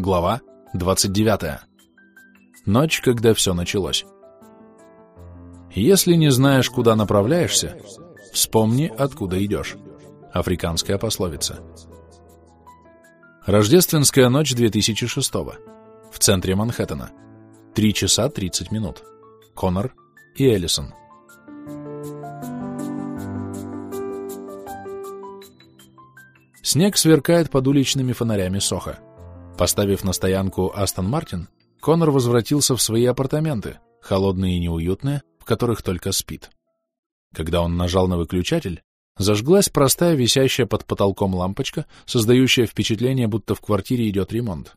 Глава 29. Ночь, когда все началось. Если не знаешь, куда направляешься, вспомни, откуда идешь. Африканская пословица. Рождественская ночь 2006 в центре Манхэттена. 3 часа 30 минут. Коннор и Эллисон. Снег сверкает под уличными фонарями Соха. Поставив на стоянку Астон Мартин, Конор возвратился в свои апартаменты, холодные и неуютные, в которых только спит. Когда он нажал на выключатель, зажглась простая висящая под потолком лампочка, создающая впечатление, будто в квартире идет ремонт.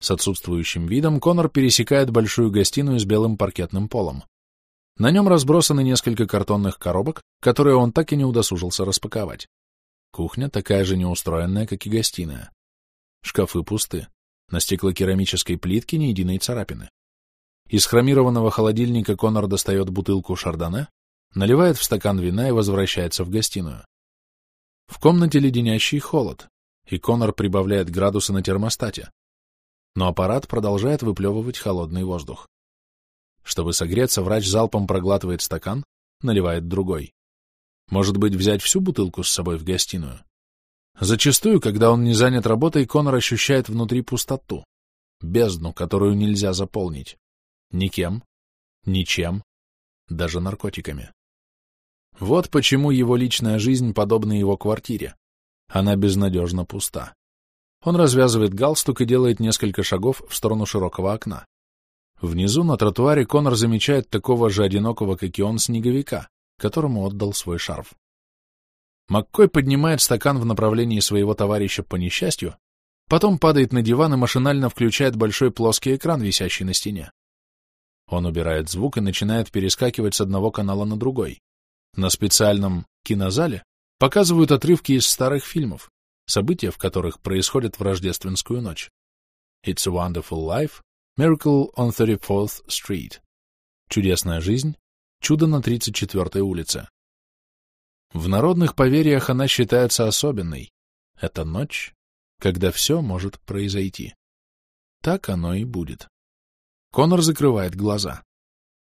С отсутствующим видом Конор пересекает большую гостиную с белым паркетным полом. На нем разбросаны несколько картонных коробок, которые он так и не удосужился распаковать. Кухня такая же неустроенная, как и гостиная. Шкафы пусты. На стеклокерамической плитке ни единой царапины. Из хромированного холодильника Конор достает бутылку шардоне, наливает в стакан вина и возвращается в гостиную. В комнате леденящий холод, и Конор прибавляет градусы на термостате. Но аппарат продолжает выплевывать холодный воздух. Чтобы согреться, врач залпом проглатывает стакан, наливает другой. Может быть, взять всю бутылку с собой в гостиную? Зачастую, когда он не занят работой, Конор ощущает внутри пустоту, бездну, которую нельзя заполнить. Никем, ничем, даже наркотиками. Вот почему его личная жизнь подобна его квартире. Она безнадежно пуста. Он развязывает галстук и делает несколько шагов в сторону широкого окна. Внизу на тротуаре Конор замечает такого же одинокого, как и он, снеговика, которому отдал свой шарф. Маккой поднимает стакан в направлении своего товарища по несчастью, потом падает на диван и машинально включает большой плоский экран, висящий на стене. Он убирает звук и начинает перескакивать с одного канала на другой. На специальном кинозале показывают отрывки из старых фильмов, события в которых происходят в рождественскую ночь. It's a Wonderful Life, Miracle on 34th Street. Чудесная жизнь, Чудо на 34-й улице. В народных поверьях она считается особенной. Это ночь, когда все может произойти. Так оно и будет. Конор закрывает глаза.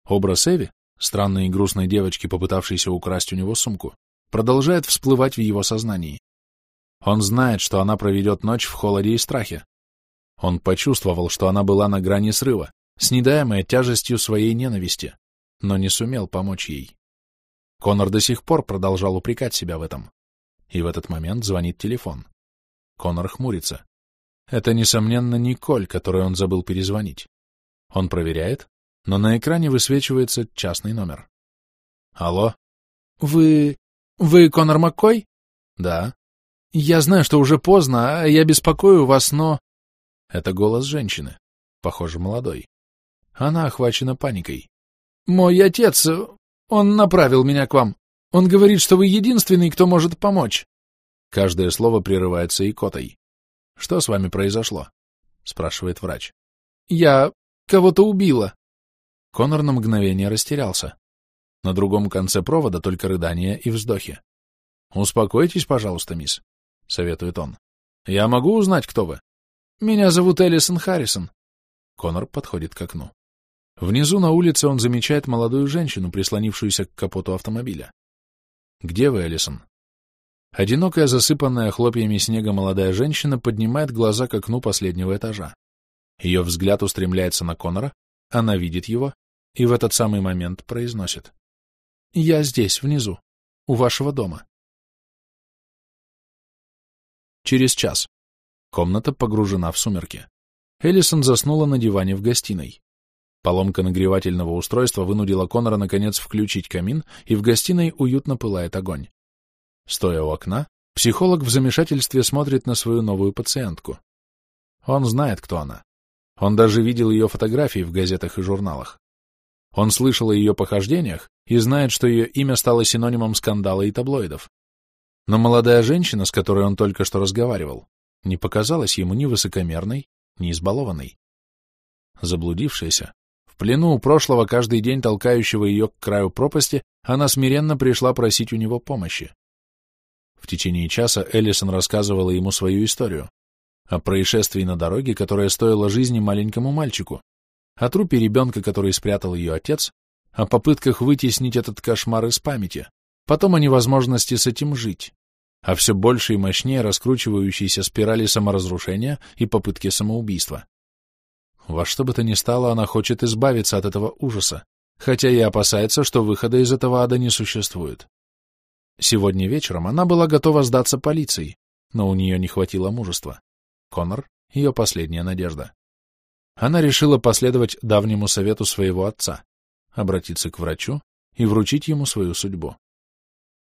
Образ Эви, странной и грустной девочки, попытавшейся украсть у него сумку, продолжает всплывать в его сознании. Он знает, что она проведет ночь в холоде и страхе. Он почувствовал, что она была на грани срыва, снедаемая тяжестью своей ненависти но не сумел помочь ей. Конор до сих пор продолжал упрекать себя в этом. И в этот момент звонит телефон. Конор хмурится. Это, несомненно, Николь, которой он забыл перезвонить. Он проверяет, но на экране высвечивается частный номер. Алло? Вы... вы Конор Маккой? Да. Я знаю, что уже поздно, а я беспокою вас, но... Это голос женщины, похоже, молодой. Она охвачена паникой. Мой отец, он направил меня к вам. Он говорит, что вы единственный, кто может помочь. Каждое слово прерывается икотой. Что с вами произошло? спрашивает врач. Я кого-то убила. Конор на мгновение растерялся. На другом конце провода только рыдания и вздохи. Успокойтесь, пожалуйста, мисс, советует он. Я могу узнать, кто вы? Меня зовут Элисон Харрисон. Конор подходит к окну. Внизу на улице он замечает молодую женщину, прислонившуюся к капоту автомобиля. «Где вы, Элисон?» Одинокая, засыпанная хлопьями снега молодая женщина поднимает глаза к окну последнего этажа. Ее взгляд устремляется на Конора, она видит его и в этот самый момент произносит. «Я здесь, внизу, у вашего дома». Через час. Комната погружена в сумерки. Элисон заснула на диване в гостиной. Поломка нагревательного устройства вынудила Конора наконец включить камин, и в гостиной уютно пылает огонь. Стоя у окна, психолог в замешательстве смотрит на свою новую пациентку. Он знает, кто она. Он даже видел ее фотографии в газетах и журналах. Он слышал о ее похождениях и знает, что ее имя стало синонимом скандала и таблоидов. Но молодая женщина, с которой он только что разговаривал, не показалась ему ни высокомерной, ни избалованной. Заблудившаяся, плену у прошлого, каждый день толкающего ее к краю пропасти, она смиренно пришла просить у него помощи. В течение часа Эллисон рассказывала ему свою историю. о происшествии на дороге, которое стоило жизни маленькому мальчику, о трупе ребенка, который спрятал ее отец, о попытках вытеснить этот кошмар из памяти, потом о невозможности с этим жить, о все больше и мощнее раскручивающейся спирали саморазрушения и попытки самоубийства. Во что бы то ни стало, она хочет избавиться от этого ужаса, хотя и опасается, что выхода из этого ада не существует. Сегодня вечером она была готова сдаться полиции, но у нее не хватило мужества. Конор — ее последняя надежда. Она решила последовать давнему совету своего отца, обратиться к врачу и вручить ему свою судьбу.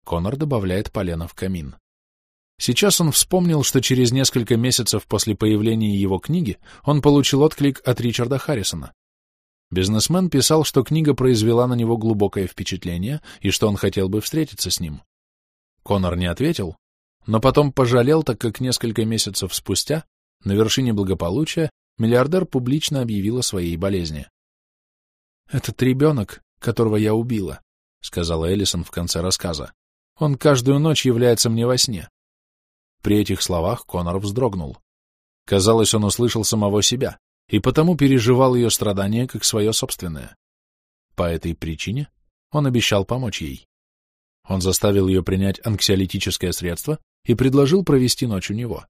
Конор добавляет полено в камин. Сейчас он вспомнил, что через несколько месяцев после появления его книги он получил отклик от Ричарда Харрисона. Бизнесмен писал, что книга произвела на него глубокое впечатление и что он хотел бы встретиться с ним. Конор не ответил, но потом пожалел, так как несколько месяцев спустя, на вершине благополучия, миллиардер публично объявил о своей болезни. «Этот ребенок, которого я убила», — сказала Эллисон в конце рассказа. «Он каждую ночь является мне во сне». При этих словах Конор вздрогнул. Казалось, он услышал самого себя, и потому переживал ее страдания как свое собственное. По этой причине он обещал помочь ей. Он заставил ее принять анксиолитическое средство и предложил провести ночь у него.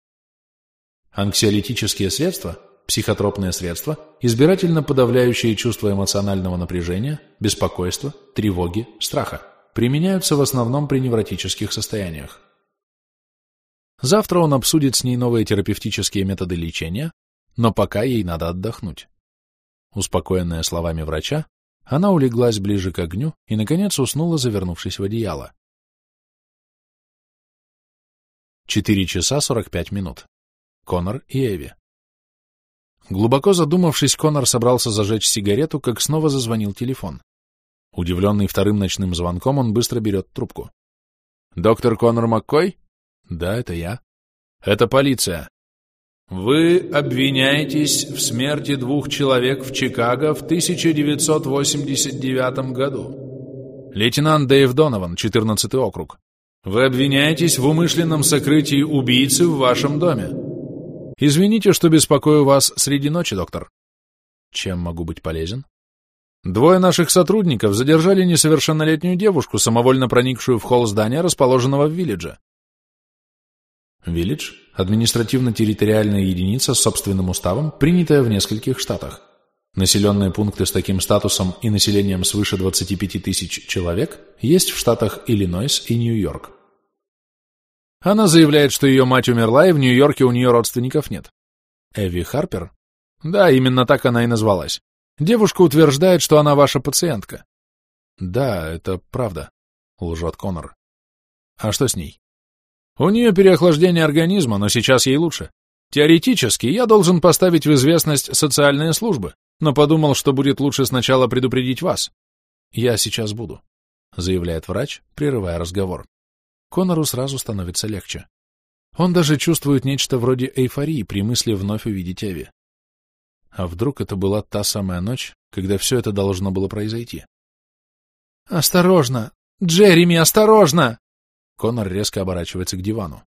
Анксиолитические средства психотропные средства, избирательно подавляющие чувство эмоционального напряжения, беспокойства, тревоги, страха, применяются в основном при невротических состояниях. Завтра он обсудит с ней новые терапевтические методы лечения, но пока ей надо отдохнуть. Успокоенная словами врача, она улеглась ближе к огню и, наконец, уснула, завернувшись в одеяло. 4 часа 45 минут. Конор и Эви. Глубоко задумавшись, Конор собрался зажечь сигарету, как снова зазвонил телефон. Удивленный вторым ночным звонком, он быстро берет трубку. «Доктор Конор Маккой?» «Да, это я». «Это полиция». «Вы обвиняетесь в смерти двух человек в Чикаго в 1989 году». «Лейтенант Дэйв Донован, 14 округ. Вы обвиняетесь в умышленном сокрытии убийцы в вашем доме». Извините, что беспокою вас среди ночи, доктор. Чем могу быть полезен? Двое наших сотрудников задержали несовершеннолетнюю девушку, самовольно проникшую в холл здания, расположенного в Виллидже. Виллидж – административно-территориальная единица с собственным уставом, принятая в нескольких штатах. Населенные пункты с таким статусом и населением свыше 25 тысяч человек есть в штатах Иллинойс и Нью-Йорк. Она заявляет, что ее мать умерла, и в Нью-Йорке у нее родственников нет. Эви Харпер? Да, именно так она и назвалась. Девушка утверждает, что она ваша пациентка. Да, это правда, лжет Конор. А что с ней? У нее переохлаждение организма, но сейчас ей лучше. Теоретически я должен поставить в известность социальные службы, но подумал, что будет лучше сначала предупредить вас. Я сейчас буду, заявляет врач, прерывая разговор. Конору сразу становится легче. Он даже чувствует нечто вроде эйфории при мысли вновь увидеть Эви. А вдруг это была та самая ночь, когда все это должно было произойти? «Осторожно! Джереми, осторожно!» Конор резко оборачивается к дивану.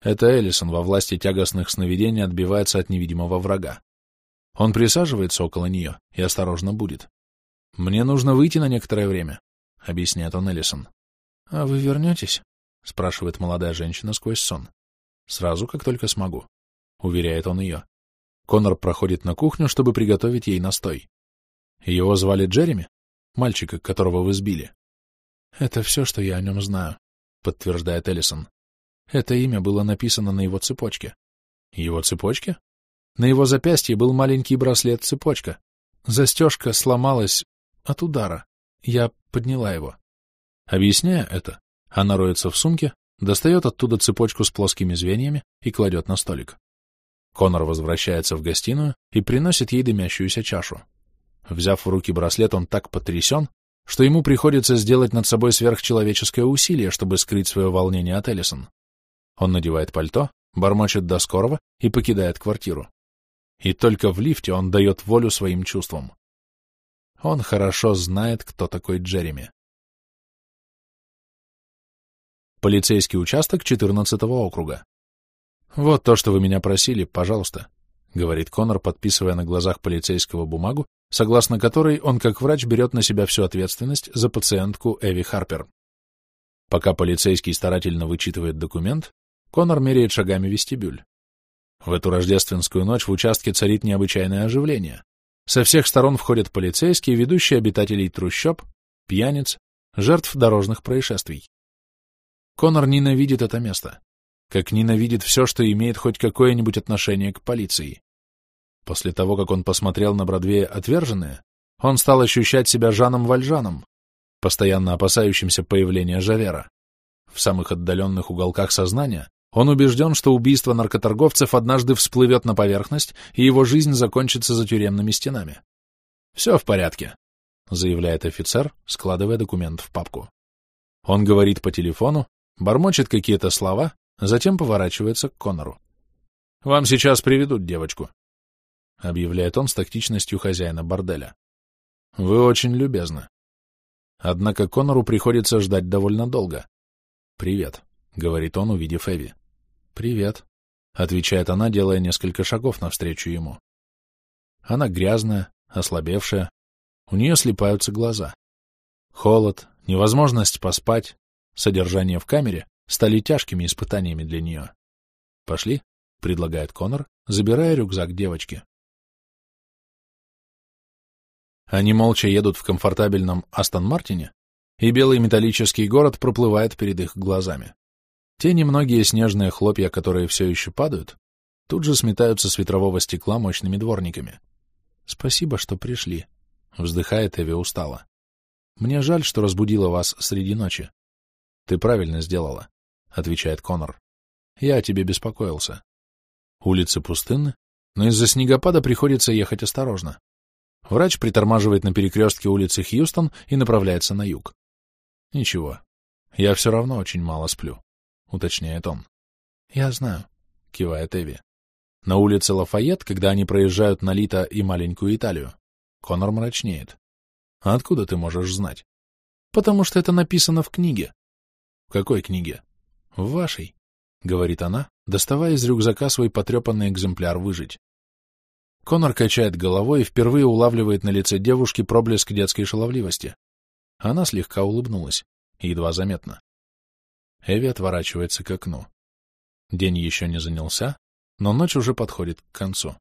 Это Эллисон во власти тягостных сновидений отбивается от невидимого врага. Он присаживается около нее и осторожно будет. «Мне нужно выйти на некоторое время», — объясняет он Эллисон. «А вы вернетесь?» — спрашивает молодая женщина сквозь сон. «Сразу, как только смогу», — уверяет он ее. Конор проходит на кухню, чтобы приготовить ей настой. Его звали Джереми, мальчика, которого вы сбили. «Это все, что я о нем знаю», — подтверждает Эллисон. Это имя было написано на его цепочке. Его цепочке? На его запястье был маленький браслет-цепочка. Застежка сломалась от удара. Я подняла его. Объясняя это, она роется в сумке, достает оттуда цепочку с плоскими звеньями и кладет на столик. Конор возвращается в гостиную и приносит ей дымящуюся чашу. Взяв в руки браслет, он так потрясен, что ему приходится сделать над собой сверхчеловеческое усилие, чтобы скрыть свое волнение от Эллисон. Он надевает пальто, бормочет до скорого и покидает квартиру. И только в лифте он дает волю своим чувствам. Он хорошо знает, кто такой Джереми. Полицейский участок 14 округа. «Вот то, что вы меня просили, пожалуйста», — говорит Конор, подписывая на глазах полицейского бумагу, согласно которой он как врач берет на себя всю ответственность за пациентку Эви Харпер. Пока полицейский старательно вычитывает документ, Конор меряет шагами вестибюль. В эту рождественскую ночь в участке царит необычайное оживление. Со всех сторон входят полицейские, ведущие обитателей трущоб, пьяниц, жертв дорожных происшествий. Конор ненавидит это место, как ненавидит все, что имеет хоть какое-нибудь отношение к полиции. После того, как он посмотрел на Бродвее «Отверженные», он стал ощущать себя Жаном Вальжаном, постоянно опасающимся появления Жавера. В самых отдаленных уголках сознания он убежден, что убийство наркоторговцев однажды всплывет на поверхность, и его жизнь закончится за тюремными стенами. «Все в порядке», — заявляет офицер, складывая документ в папку. Он говорит по телефону, бормочет какие-то слова, затем поворачивается к Конору. «Вам сейчас приведут девочку», — объявляет он с тактичностью хозяина борделя. «Вы очень любезны». Однако Конору приходится ждать довольно долго. «Привет», — говорит он, увидев Эви. «Привет», — отвечает она, делая несколько шагов навстречу ему. Она грязная, ослабевшая, у нее слипаются глаза. Холод, невозможность поспать, содержание в камере стали тяжкими испытаниями для нее. «Пошли», — предлагает Конор, забирая рюкзак девочки. Они молча едут в комфортабельном Астон Мартине, и белый металлический город проплывает перед их глазами. Те немногие снежные хлопья, которые все еще падают, тут же сметаются с ветрового стекла мощными дворниками. «Спасибо, что пришли», — вздыхает Эви устало. «Мне жаль, что разбудила вас среди ночи». «Ты правильно сделала», — отвечает Конор. «Я о тебе беспокоился. Улицы пустынны, но из-за снегопада приходится ехать осторожно. Врач притормаживает на перекрестке улицы Хьюстон и направляется на юг. Ничего, я все равно очень мало сплю. — уточняет он. «Я знаю», — кивает Эви. На улице Лафайет, когда они проезжают на Лита и маленькую Италию, Конор мрачнеет. «А откуда ты можешь знать?» «Потому что это написано в книге». «В какой книге?» «В вашей», — говорит она, доставая из рюкзака свой потрепанный экземпляр «Выжить». Конор качает головой и впервые улавливает на лице девушки проблеск детской шаловливости. Она слегка улыбнулась, едва заметно. Эви отворачивается к окну. День еще не занялся, но ночь уже подходит к концу.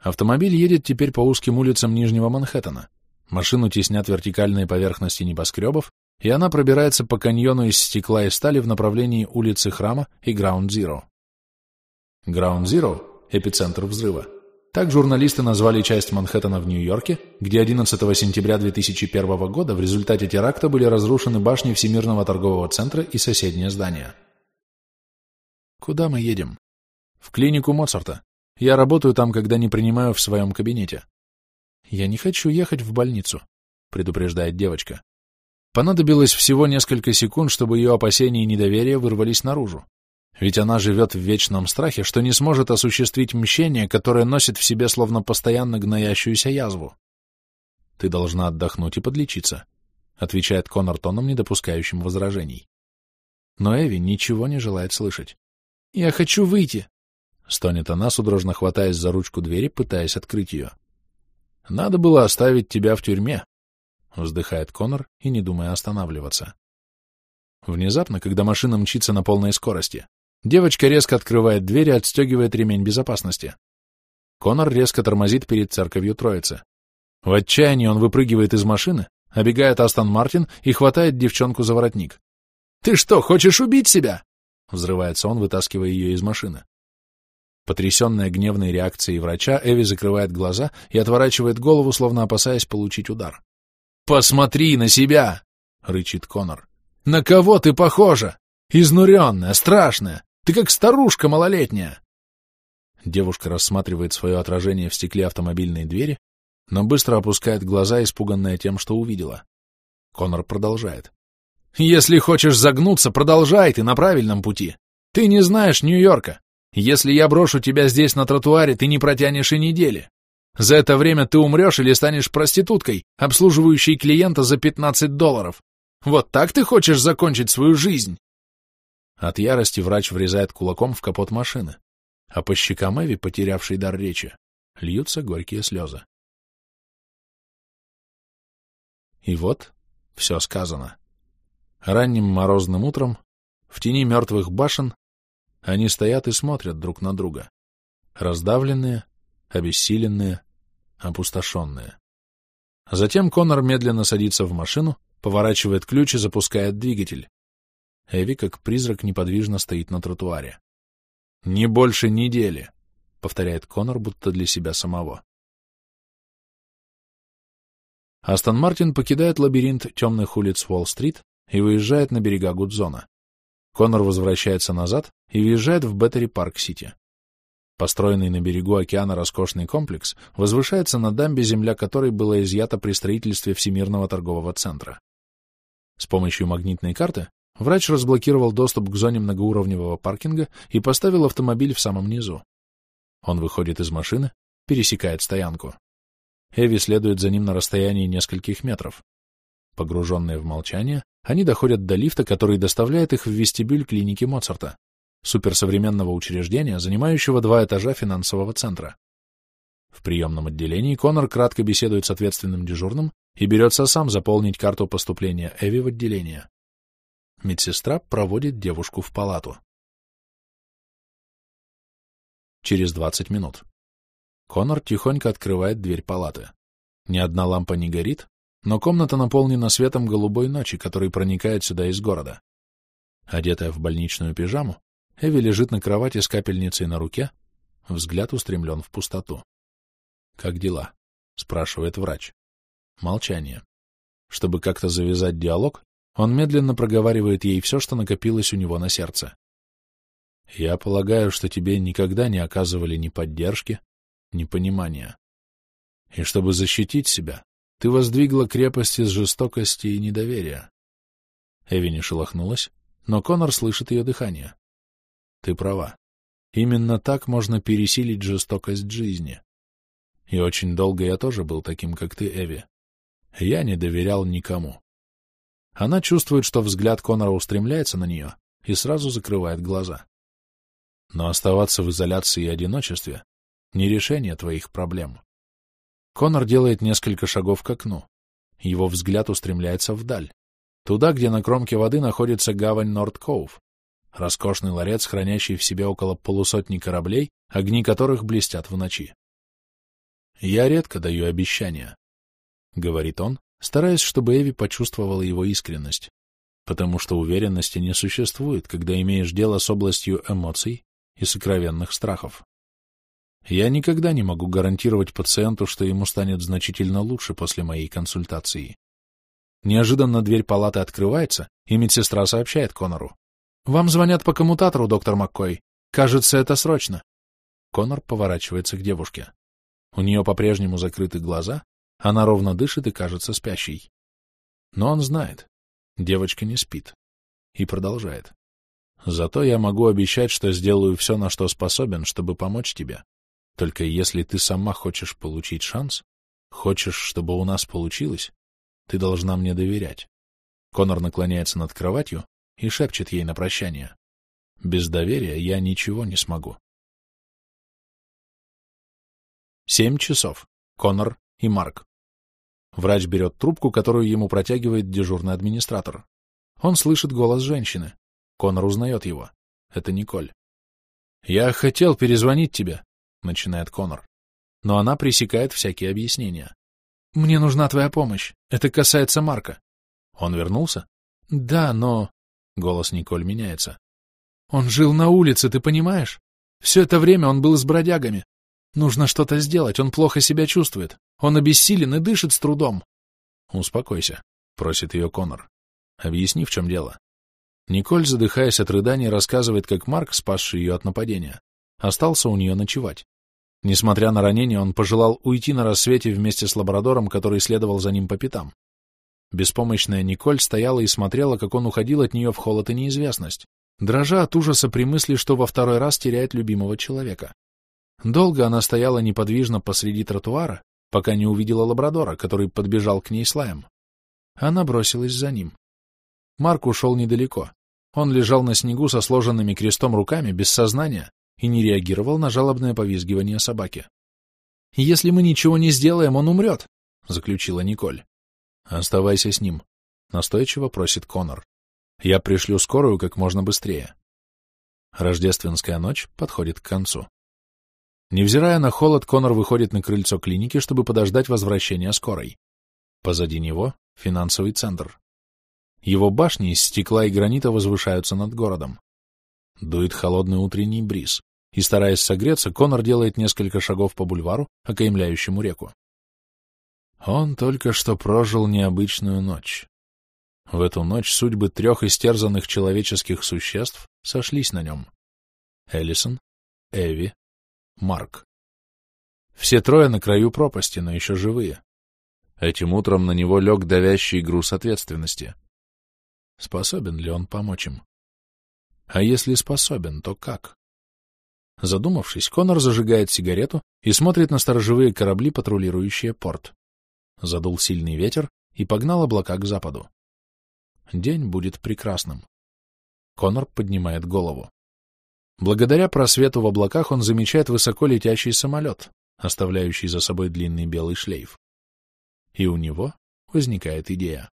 Автомобиль едет теперь по узким улицам Нижнего Манхэттена. Машину теснят вертикальные поверхности небоскребов, и она пробирается по каньону из стекла и стали в направлении улицы Храма и Граунд-Зиро. Граунд-Зиро — эпицентр взрыва. Так журналисты назвали часть Манхэттена в Нью-Йорке, где 11 сентября 2001 года в результате теракта были разрушены башни Всемирного торгового центра и соседнее здание. Куда мы едем? В клинику Моцарта. Я работаю там, когда не принимаю в своем кабинете. Я не хочу ехать в больницу, предупреждает девочка. Понадобилось всего несколько секунд, чтобы ее опасения и недоверие вырвались наружу. Ведь она живет в вечном страхе, что не сможет осуществить мщение, которое носит в себе словно постоянно гноящуюся язву. «Ты должна отдохнуть и подлечиться», — отвечает Коннор тоном, не допускающим возражений. Но Эви ничего не желает слышать. «Я хочу выйти», — стонет она, судорожно хватаясь за ручку двери, пытаясь открыть ее. «Надо было оставить тебя в тюрьме», — вздыхает Коннор и не думая останавливаться. Внезапно, когда машина мчится на полной скорости, Девочка резко открывает дверь и отстегивает ремень безопасности. Конор резко тормозит перед церковью Троицы. В отчаянии он выпрыгивает из машины, обегает Астон Мартин и хватает девчонку за воротник. «Ты что, хочешь убить себя?» Взрывается он, вытаскивая ее из машины. Потрясенная гневной реакцией врача, Эви закрывает глаза и отворачивает голову, словно опасаясь получить удар. «Посмотри на себя!» — рычит Конор. «На кого ты похожа? Изнуренная, страшная, ты как старушка малолетняя!» Девушка рассматривает свое отражение в стекле автомобильной двери, но быстро опускает глаза, испуганная тем, что увидела. Конор продолжает. «Если хочешь загнуться, продолжай, ты на правильном пути. Ты не знаешь Нью-Йорка. Если я брошу тебя здесь на тротуаре, ты не протянешь и недели. За это время ты умрешь или станешь проституткой, обслуживающей клиента за 15 долларов. Вот так ты хочешь закончить свою жизнь?» От ярости врач врезает кулаком в капот машины, а по щекам Эви, потерявшей дар речи, льются горькие слезы. И вот все сказано. Ранним морозным утром, в тени мертвых башен, они стоят и смотрят друг на друга, раздавленные, обессиленные, опустошенные. Затем Конор медленно садится в машину, поворачивает ключ и запускает двигатель. Эви, как призрак, неподвижно стоит на тротуаре. «Не больше недели», — повторяет Конор, будто для себя самого. Астон Мартин покидает лабиринт темных улиц Уолл-стрит и выезжает на берега Гудзона. Конор возвращается назад и въезжает в Беттери-Парк-Сити. Построенный на берегу океана роскошный комплекс возвышается на дамбе, земля которой была изъята при строительстве Всемирного торгового центра. С помощью магнитной карты врач разблокировал доступ к зоне многоуровневого паркинга и поставил автомобиль в самом низу. Он выходит из машины, пересекает стоянку. Эви следует за ним на расстоянии нескольких метров. Погруженные в молчание, они доходят до лифта, который доставляет их в вестибюль клиники Моцарта, суперсовременного учреждения, занимающего два этажа финансового центра. В приемном отделении Конор кратко беседует с ответственным дежурным и берется сам заполнить карту поступления Эви в отделение. Медсестра проводит девушку в палату. Через 20 минут. Конор тихонько открывает дверь палаты. Ни одна лампа не горит, но комната наполнена светом голубой ночи, который проникает сюда из города. Одетая в больничную пижаму, Эви лежит на кровати с капельницей на руке, взгляд устремлен в пустоту. «Как дела?» — спрашивает врач. Молчание. Чтобы как-то завязать диалог, он медленно проговаривает ей все, что накопилось у него на сердце. «Я полагаю, что тебе никогда не оказывали ни поддержки, непонимания. И чтобы защитить себя, ты воздвигла крепость из жестокости и недоверия. Эви не шелохнулась, но Конор слышит ее дыхание. Ты права. Именно так можно пересилить жестокость жизни. И очень долго я тоже был таким, как ты, Эви. Я не доверял никому. Она чувствует, что взгляд Конора устремляется на нее и сразу закрывает глаза. Но оставаться в изоляции и одиночестве не решение твоих проблем. Конор делает несколько шагов к окну. Его взгляд устремляется вдаль, туда, где на кромке воды находится гавань Норд-Коув, роскошный ларец, хранящий в себе около полусотни кораблей, огни которых блестят в ночи. «Я редко даю обещания», — говорит он, стараясь, чтобы Эви почувствовала его искренность, потому что уверенности не существует, когда имеешь дело с областью эмоций и сокровенных страхов. Я никогда не могу гарантировать пациенту, что ему станет значительно лучше после моей консультации. Неожиданно дверь палаты открывается, и медсестра сообщает Конору. «Вам звонят по коммутатору, доктор Маккой. Кажется, это срочно». Конор поворачивается к девушке. У нее по-прежнему закрыты глаза, она ровно дышит и кажется спящей. Но он знает. Девочка не спит. И продолжает. «Зато я могу обещать, что сделаю все, на что способен, чтобы помочь тебе. Только если ты сама хочешь получить шанс, хочешь, чтобы у нас получилось, ты должна мне доверять. Конор наклоняется над кроватью и шепчет ей на прощание. Без доверия я ничего не смогу. Семь часов. Конор и Марк. Врач берет трубку, которую ему протягивает дежурный администратор. Он слышит голос женщины. Конор узнает его. Это Николь. «Я хотел перезвонить тебе», начинает Конор. Но она пресекает всякие объяснения. «Мне нужна твоя помощь. Это касается Марка». «Он вернулся?» «Да, но...» Голос Николь меняется. «Он жил на улице, ты понимаешь? Все это время он был с бродягами. Нужно что-то сделать, он плохо себя чувствует. Он обессилен и дышит с трудом». «Успокойся», — просит ее Конор. «Объясни, в чем дело». Николь, задыхаясь от рыданий, рассказывает, как Марк, спасший ее от нападения, остался у нее ночевать. Несмотря на ранение, он пожелал уйти на рассвете вместе с лабрадором, который следовал за ним по пятам. Беспомощная Николь стояла и смотрела, как он уходил от нее в холод и неизвестность, дрожа от ужаса при мысли, что во второй раз теряет любимого человека. Долго она стояла неподвижно посреди тротуара, пока не увидела лабрадора, который подбежал к ней с лаем. Она бросилась за ним. Марк ушел недалеко. Он лежал на снегу со сложенными крестом руками, без сознания, и не реагировал на жалобное повизгивание собаки. «Если мы ничего не сделаем, он умрет», — заключила Николь. «Оставайся с ним», — настойчиво просит Конор. «Я пришлю скорую как можно быстрее». Рождественская ночь подходит к концу. Невзирая на холод, Конор выходит на крыльцо клиники, чтобы подождать возвращения скорой. Позади него — финансовый центр. Его башни из стекла и гранита возвышаются над городом. Дует холодный утренний бриз, и, стараясь согреться, Конор делает несколько шагов по бульвару, окаймляющему реку. Он только что прожил необычную ночь. В эту ночь судьбы трех истерзанных человеческих существ сошлись на нем. Эллисон, Эви, Марк. Все трое на краю пропасти, но еще живые. Этим утром на него лег давящий груз ответственности. Способен ли он помочь им? А если способен, то как? Задумавшись, Конор зажигает сигарету и смотрит на сторожевые корабли, патрулирующие порт. Задул сильный ветер и погнал облака к западу. День будет прекрасным. Конор поднимает голову. Благодаря просвету в облаках он замечает высоко летящий самолет, оставляющий за собой длинный белый шлейф. И у него возникает идея.